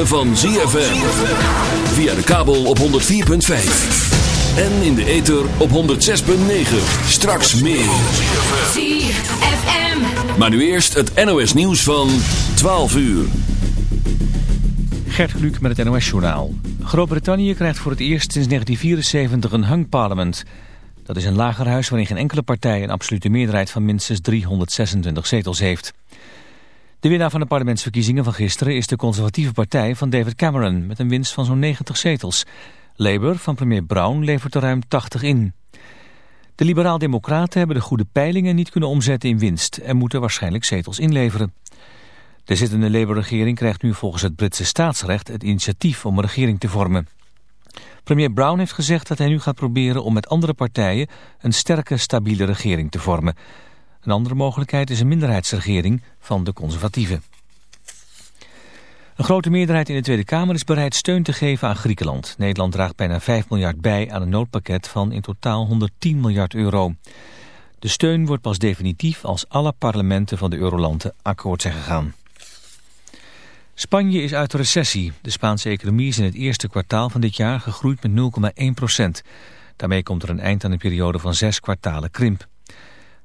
ritme van ZFM. Via de kabel op 104.5. En in de ether op 106.9. Straks meer. ZFM. Maar nu eerst het NOS nieuws van 12 uur. Gert Kluk met het NOS-journaal. Groot-Brittannië krijgt voor het eerst sinds 1974 een hangparlement. Dat is een lagerhuis waarin geen enkele partij een absolute meerderheid van minstens 326 zetels heeft. De winnaar van de parlementsverkiezingen van gisteren is de conservatieve partij van David Cameron met een winst van zo'n 90 zetels. Labour van premier Brown levert er ruim 80 in. De liberaal-democraten hebben de goede peilingen niet kunnen omzetten in winst en moeten waarschijnlijk zetels inleveren. De zittende Labour-regering krijgt nu volgens het Britse staatsrecht het initiatief om een regering te vormen. Premier Brown heeft gezegd dat hij nu gaat proberen om met andere partijen een sterke, stabiele regering te vormen. Een andere mogelijkheid is een minderheidsregering van de conservatieven. Een grote meerderheid in de Tweede Kamer is bereid steun te geven aan Griekenland. Nederland draagt bijna 5 miljard bij aan een noodpakket van in totaal 110 miljard euro. De steun wordt pas definitief als alle parlementen van de eurolanden akkoord zijn gegaan. Spanje is uit de recessie. De Spaanse economie is in het eerste kwartaal van dit jaar gegroeid met 0,1 procent. Daarmee komt er een eind aan een periode van zes kwartalen krimp.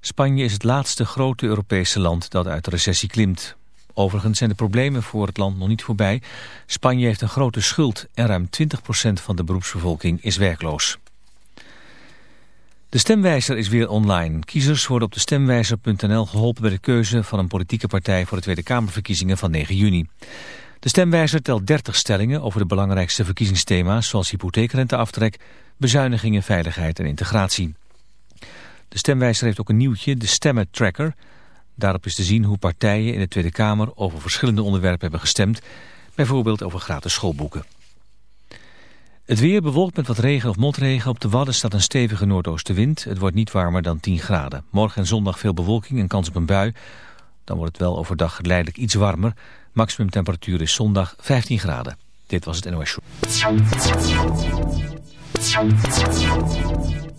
Spanje is het laatste grote Europese land dat uit de recessie klimt. Overigens zijn de problemen voor het land nog niet voorbij. Spanje heeft een grote schuld en ruim 20 procent van de beroepsbevolking is werkloos. De stemwijzer is weer online. Kiezers worden op de stemwijzer.nl geholpen bij de keuze van een politieke partij voor de Tweede Kamerverkiezingen van 9 juni. De stemwijzer telt 30 stellingen over de belangrijkste verkiezingsthema's zoals hypotheekrenteaftrek, bezuinigingen, veiligheid en integratie. De stemwijzer heeft ook een nieuwtje, de stemmentracker. Daarop is te zien hoe partijen in de Tweede Kamer over verschillende onderwerpen hebben gestemd, bijvoorbeeld over gratis schoolboeken. Het weer bewolkt met wat regen of motregen. Op de Wadden staat een stevige noordoostenwind. Het wordt niet warmer dan 10 graden. Morgen en zondag veel bewolking en kans op een bui. Dan wordt het wel overdag geleidelijk iets warmer. Maximum temperatuur is zondag 15 graden. Dit was het NOS Show.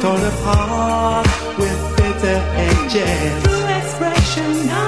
Torn apart with bitter edges. Through expression,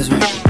That's right.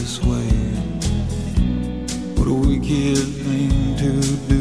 this way. What a wicked thing to do.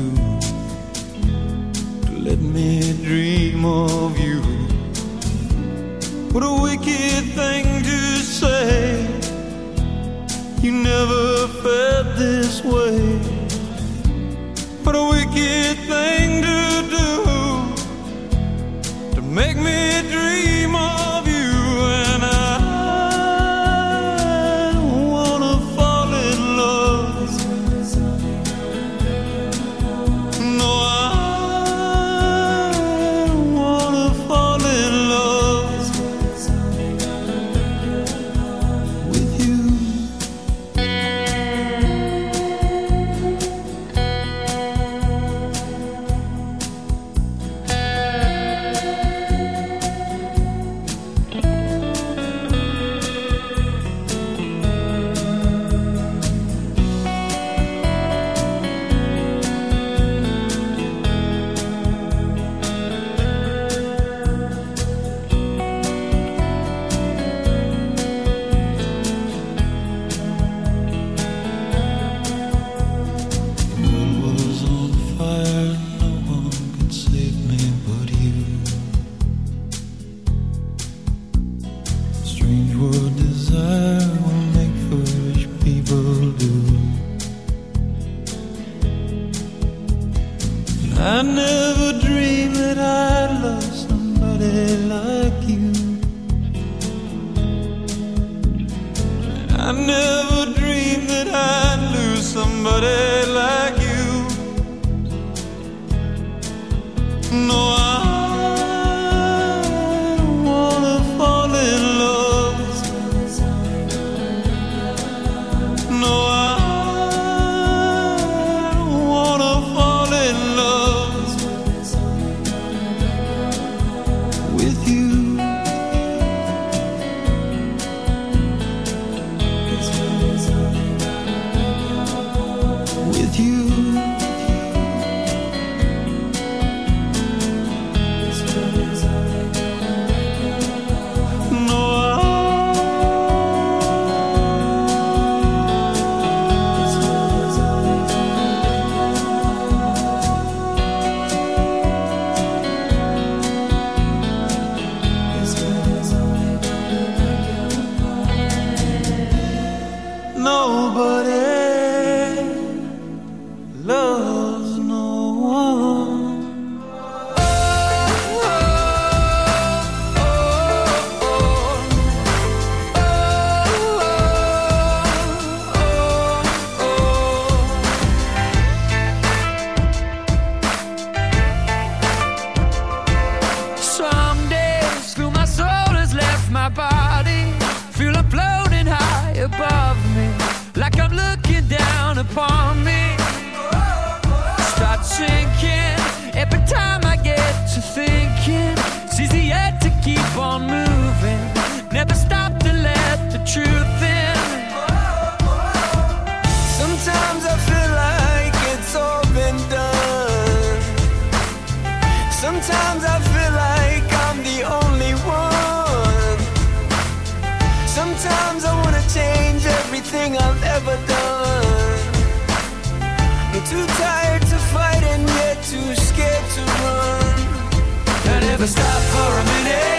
everything I've ever done. I'm too tired to fight and yet too scared to run. I never stop for a minute.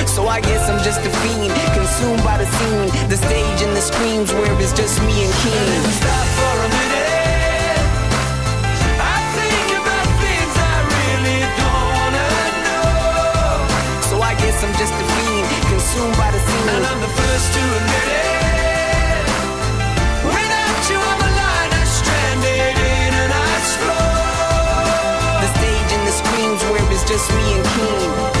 So I guess I'm just a fiend, consumed by the scene, the stage and the screams where it's just me and Keane. Stop for a minute. I think about things I really don't wanna know. So I guess I'm just a fiend, consumed by the scene. And I'm the first to admit it. Without you on the line, I'm stranded in an ice floor. The stage and the screams where it's just me and Keane.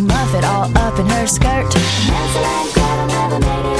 Miss Muffet all up in her skirt. And Gretel never made it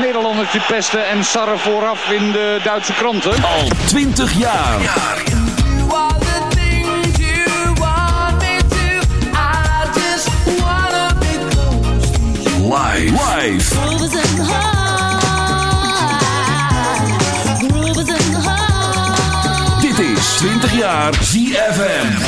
Nederlanders die pesten en sarren vooraf in de Duitse kranten. Al 20 jaar. Dit is 20 jaar ZFM.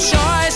Choice.